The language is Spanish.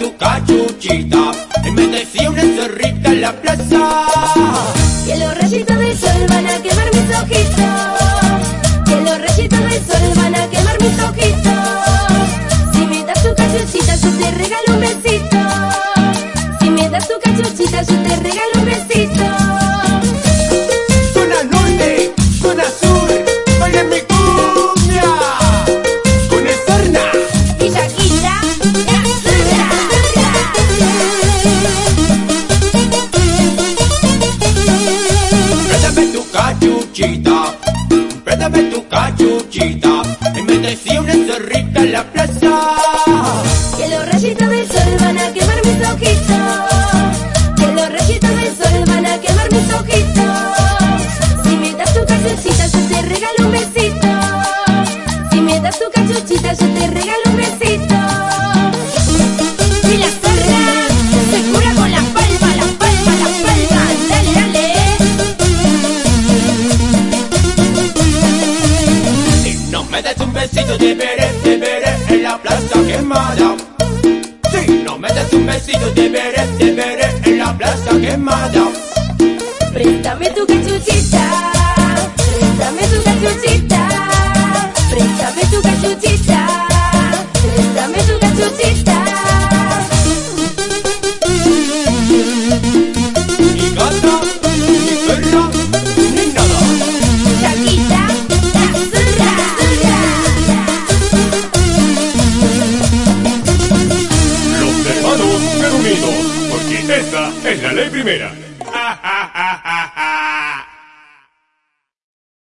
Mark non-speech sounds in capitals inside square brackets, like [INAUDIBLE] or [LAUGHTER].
tu cachuchita. Y me decía una zorrita en la plaza. Que los rayitos del sol van a quemar mis ojitos. Que los rayitos del sol van a quemar mis ojitos. Si me das tu cachuchita, yo te regalo un besito. Si me das tu cachuchita, yo te regalo un besito. Cachuchita, préstame tu cachuchita. Y me decía una zorrita en la plaza. Te veré, te veré en la plaza quemada. Si no me das un besito, te veré, te veré en la plaza quemada. Préstame tu Hermanos reunidos, porque esta es la ley primera. [LAUGHS]